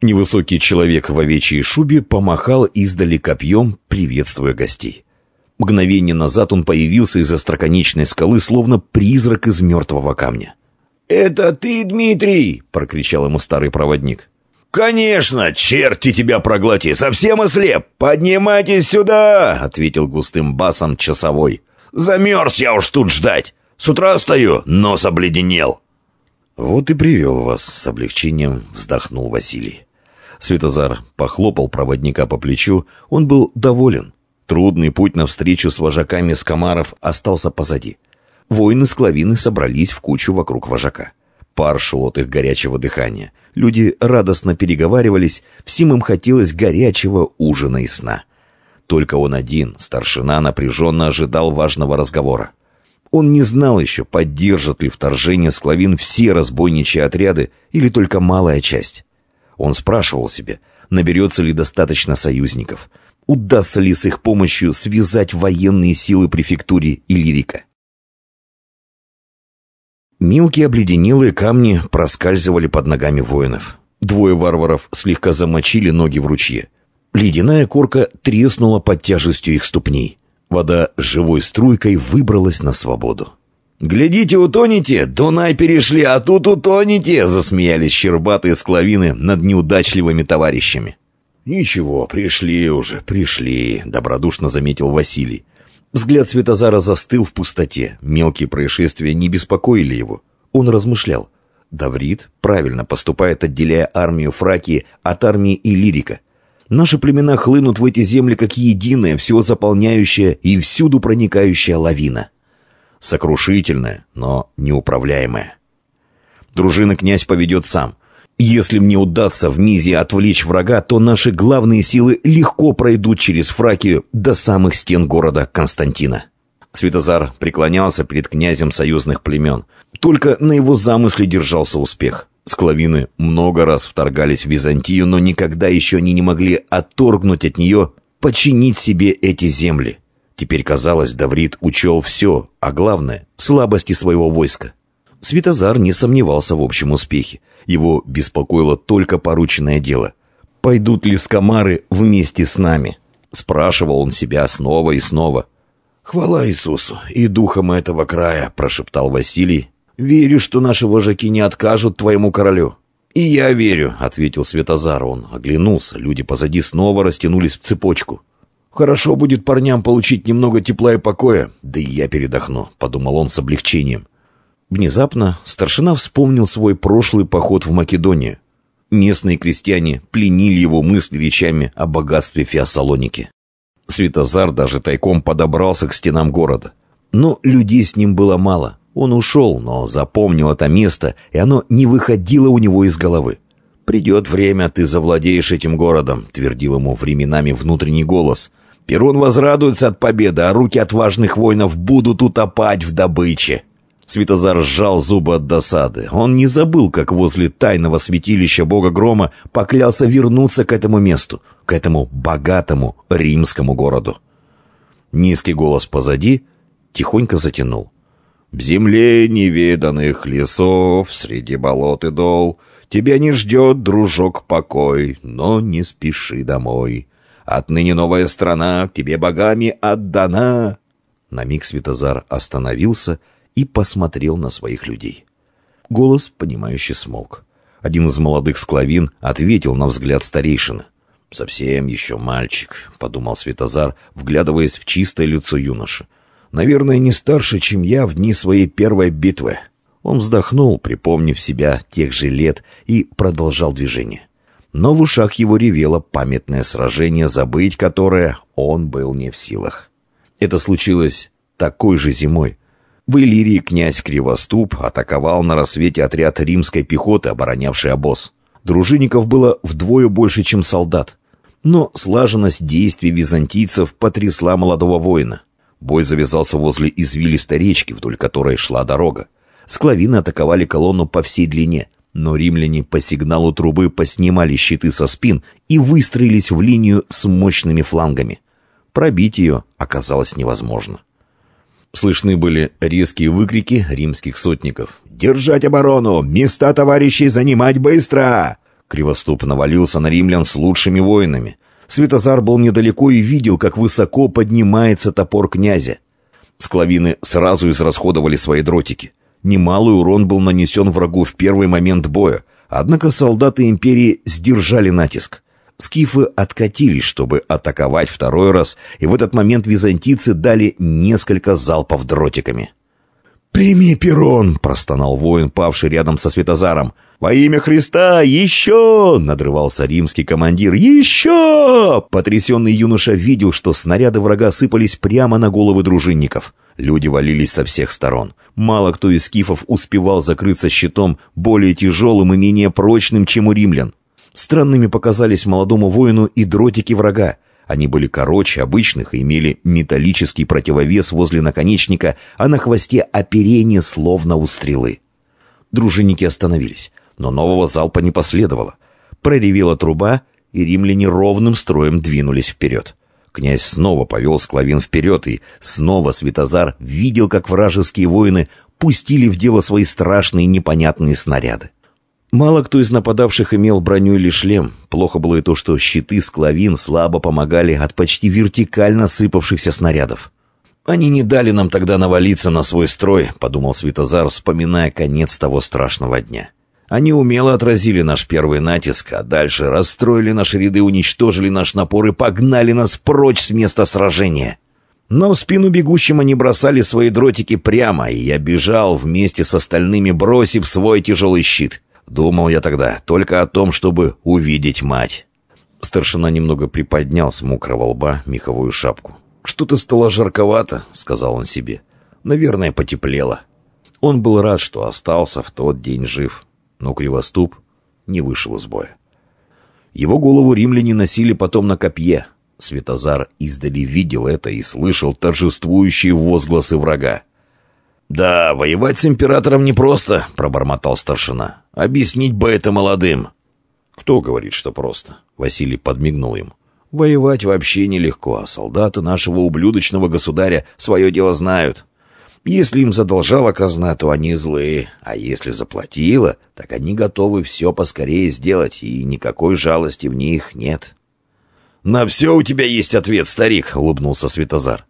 Невысокий человек в овечьей шубе помахал издали копьем, приветствуя гостей. Мгновение назад он появился из остроконечной скалы, словно призрак из мертвого камня. «Это ты, Дмитрий!» — прокричал ему старый проводник. «Конечно! Черти тебя проглоти! Совсем ослеп! Поднимайтесь сюда!» — ответил густым басом часовой. «Замерз я уж тут ждать! С утра стою, нос обледенел!» «Вот и привел вас», — с облегчением вздохнул Василий. Светозар похлопал проводника по плечу. Он был доволен. Трудный путь навстречу с вожаками скомаров остался позади. Воины склавины собрались в кучу вокруг вожака. Пар шел от их горячего дыхания. Люди радостно переговаривались, всем им хотелось горячего ужина и сна. Только он один, старшина, напряженно ожидал важного разговора. Он не знал еще, поддержат ли вторжение склавин все разбойничьи отряды или только малая часть. Он спрашивал себя, наберется ли достаточно союзников, удастся ли с их помощью связать военные силы префектуре Иллирика. Мелкие обледенелые камни проскальзывали под ногами воинов. Двое варваров слегка замочили ноги в ручье. Ледяная корка треснула под тяжестью их ступней. Вода живой струйкой выбралась на свободу. «Глядите, утонете! Дунай перешли, а тут утонете!» — засмеялись щербатые склавины над неудачливыми товарищами. «Ничего, пришли уже, пришли», — добродушно заметил Василий. Взгляд Светозара застыл в пустоте. Мелкие происшествия не беспокоили его. Он размышлял. Даврит правильно поступает, отделяя армию Фракии от армии Иллирика. Наши племена хлынут в эти земли как единая, все заполняющая и всюду проникающая лавина сокрушительное, но неуправляемое. Дружины князь поведет сам. Если мне удастся в Мизе отвлечь врага, то наши главные силы легко пройдут через Фракию до самых стен города Константина. Святозар преклонялся перед князем союзных племен. Только на его замысле держался успех. Склавины много раз вторгались в Византию, но никогда еще они не могли отторгнуть от нее, подчинить себе эти земли. Теперь, казалось, Даврит учел все, а главное — слабости своего войска. Светозар не сомневался в общем успехе. Его беспокоило только порученное дело. «Пойдут ли скамары вместе с нами?» Спрашивал он себя снова и снова. «Хвала Иисусу и духам этого края», — прошептал Василий. «Верю, что наши вожаки не откажут твоему королю». «И я верю», — ответил Светозар. Он оглянулся. Люди позади снова растянулись в цепочку. Хорошо будет парням получить немного тепла и покоя, да и я передохну, подумал он с облегчением. Внезапно старшина вспомнил свой прошлый поход в Македонию. Местные крестьяне пленили его мысли речами о богатстве Феоссалоники. Светозар даже тайком подобрался к стенам города. Но людей с ним было мало. Он ушел, но запомнил это место, и оно не выходило у него из головы. «Придет время, ты завладеешь этим городом», — твердил ему временами внутренний голос. Перун возрадуется от победы, а руки отважных воинов будут утопать в добыче. Святозар сжал зубы от досады. Он не забыл, как возле тайного святилища бога Грома поклялся вернуться к этому месту, к этому богатому римскому городу. Низкий голос позади тихонько затянул. «В земле неведанных лесов, среди болот и дол, тебя не ждет, дружок, покой, но не спеши домой. Отныне новая страна тебе богами отдана!» На миг Светозар остановился и посмотрел на своих людей. Голос, понимающий, смолк. Один из молодых склавин ответил на взгляд старейшины. «Совсем еще мальчик», — подумал Светозар, вглядываясь в чистое лицо юноши. «Наверное, не старше, чем я в дни своей первой битвы». Он вздохнул, припомнив себя тех же лет, и продолжал движение но в ушах его ревело памятное сражение, забыть которое он был не в силах. Это случилось такой же зимой. В Иллирии князь Кривоступ атаковал на рассвете отряд римской пехоты, оборонявший обоз. Дружинников было вдвое больше, чем солдат. Но слаженность действий византийцев потрясла молодого воина. Бой завязался возле извилистой речки, вдоль которой шла дорога. Склавины атаковали колонну по всей длине – но римляне по сигналу трубы поснимали щиты со спин и выстроились в линию с мощными флангами. Пробить ее оказалось невозможно. Слышны были резкие выкрики римских сотников. «Держать оборону! Места товарищей занимать быстро!» Кривоступ навалился на римлян с лучшими воинами. Светозар был недалеко и видел, как высоко поднимается топор князя. Склавины сразу израсходовали свои дротики. Немалый урон был нанесен врагу в первый момент боя, однако солдаты империи сдержали натиск. Скифы откатились, чтобы атаковать второй раз, и в этот момент византийцы дали несколько залпов дротиками. «Прими перрон!» — простонал воин, павший рядом со Светозаром. «Во имя Христа! Еще!» — надрывался римский командир. «Еще!» Потрясенный юноша видел, что снаряды врага сыпались прямо на головы дружинников. Люди валились со всех сторон. Мало кто из скифов успевал закрыться щитом более тяжелым и менее прочным, чем у римлян. Странными показались молодому воину и дротики врага. Они были короче обычных и имели металлический противовес возле наконечника, а на хвосте оперение словно у стрелы. Дружинники остановились, но нового залпа не последовало. Проревела труба, и римляне ровным строем двинулись вперед. Князь снова повел склавин вперед, и снова Светозар видел, как вражеские воины пустили в дело свои страшные непонятные снаряды. Мало кто из нападавших имел броню или шлем. Плохо было и то, что щиты склавин слабо помогали от почти вертикально сыпавшихся снарядов. «Они не дали нам тогда навалиться на свой строй», — подумал Святозар, вспоминая конец того страшного дня. «Они умело отразили наш первый натиск, а дальше расстроили наши ряды, уничтожили наш напор и погнали нас прочь с места сражения». Но в спину бегущим они бросали свои дротики прямо, и я бежал вместе с остальными, бросив свой тяжелый щит. Думал я тогда только о том, чтобы увидеть мать. Старшина немного приподнял с мокрого лба меховую шапку. «Что-то стало жарковато», — сказал он себе. «Наверное, потеплело». Он был рад, что остался в тот день жив, но Кривоступ не вышел из боя. Его голову римляне носили потом на копье. Светозар издали видел это и слышал торжествующие возгласы врага. «Да, воевать с императором непросто», — пробормотал старшина. «Объяснить бы это молодым». «Кто говорит, что просто?» — Василий подмигнул им. «Воевать вообще нелегко, а солдаты нашего ублюдочного государя свое дело знают. Если им задолжала казна, то они злые, а если заплатила, так они готовы все поскорее сделать, и никакой жалости в них нет». «На все у тебя есть ответ, старик», — улыбнулся Светозар.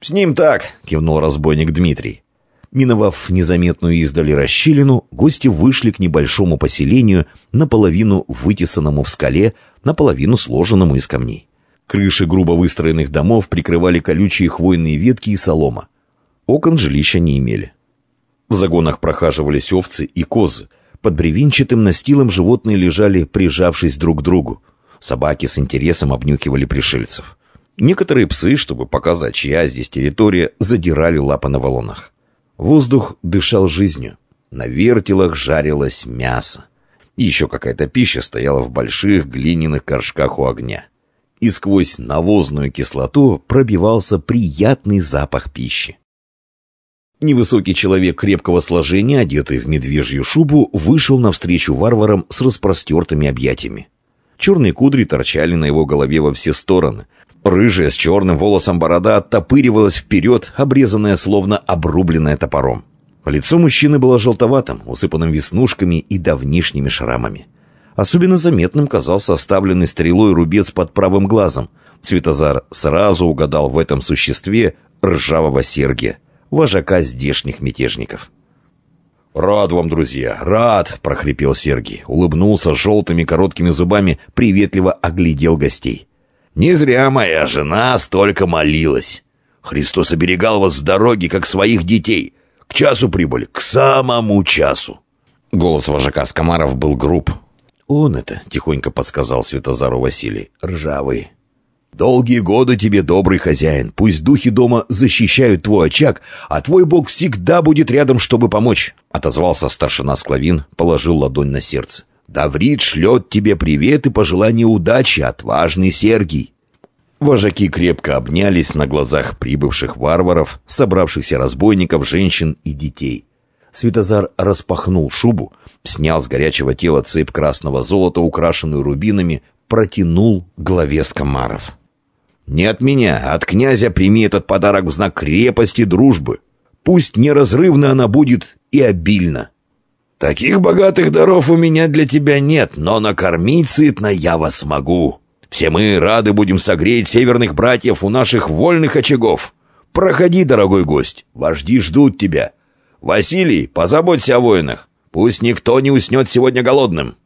«С ним так», — кивнул разбойник Дмитрий. Миновав незаметную издали расщелину, гости вышли к небольшому поселению, наполовину вытесанному в скале, наполовину сложенному из камней. Крыши грубо выстроенных домов прикрывали колючие хвойные ветки и солома. Окон жилища не имели. В загонах прохаживались овцы и козы. Под бревенчатым настилом животные лежали, прижавшись друг к другу. Собаки с интересом обнюхивали пришельцев. Некоторые псы, чтобы показать, чья здесь территория, задирали лапы на валунах. Воздух дышал жизнью. На вертелах жарилось мясо. еще какая-то пища стояла в больших глиняных горшках у огня. И сквозь навозную кислоту пробивался приятный запах пищи. Невысокий человек крепкого сложения, одетый в медвежью шубу, вышел навстречу варварам с распростертыми объятиями. Черные кудри торчали на его голове во все стороны, Рыжая с черным волосом борода оттопыривалась вперед, обрезанная словно обрубленная топором. Лицо мужчины было желтоватым, усыпанным веснушками и давнишними шрамами. Особенно заметным казался оставленный стрелой рубец под правым глазом. Светозар сразу угадал в этом существе ржавого Сергия, вожака здешних мятежников. «Рад вам, друзья, рад!» — прохрипел Сергий. Улыбнулся желтыми короткими зубами, приветливо оглядел гостей. Не зря моя жена столько молилась. Христос оберегал вас в дороге, как своих детей. К часу прибыли, к самому часу. Голос вожака Скомаров был груб. «Он это», — тихонько подсказал Святозару Василий, — «ржавый». «Долгие годы тебе, добрый хозяин. Пусть духи дома защищают твой очаг, а твой бог всегда будет рядом, чтобы помочь», — отозвался старшина Склавин, положил ладонь на сердце. Даврит шлет тебе привет и пожелание удачи, отважный Сергий». Вожаки крепко обнялись на глазах прибывших варваров, собравшихся разбойников, женщин и детей. Светозар распахнул шубу, снял с горячего тела цепь красного золота, украшенную рубинами, протянул главе скомаров. «Не от меня, а от князя прими этот подарок в знак крепости дружбы. Пусть неразрывно она будет и обильно». Таких богатых даров у меня для тебя нет, но накормить сытно я вас могу. Все мы рады будем согреть северных братьев у наших вольных очагов. Проходи, дорогой гость, вожди ждут тебя. Василий, позаботься о воинах. Пусть никто не уснет сегодня голодным».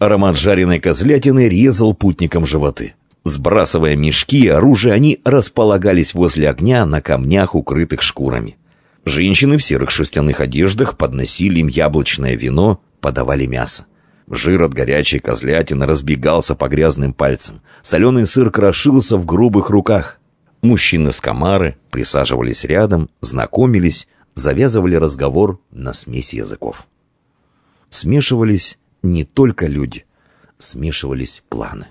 Аромат жареной козлятины резал путникам животы. Сбрасывая мешки и оружие, они располагались возле огня на камнях, укрытых шкурами. Женщины в серых шерстяных одеждах подносили им яблочное вино, подавали мясо. Жир от горячей козлятины разбегался по грязным пальцам. Соленый сыр крошился в грубых руках. Мужчины с комары присаживались рядом, знакомились, завязывали разговор на смесь языков. Смешивались не только люди, смешивались планы.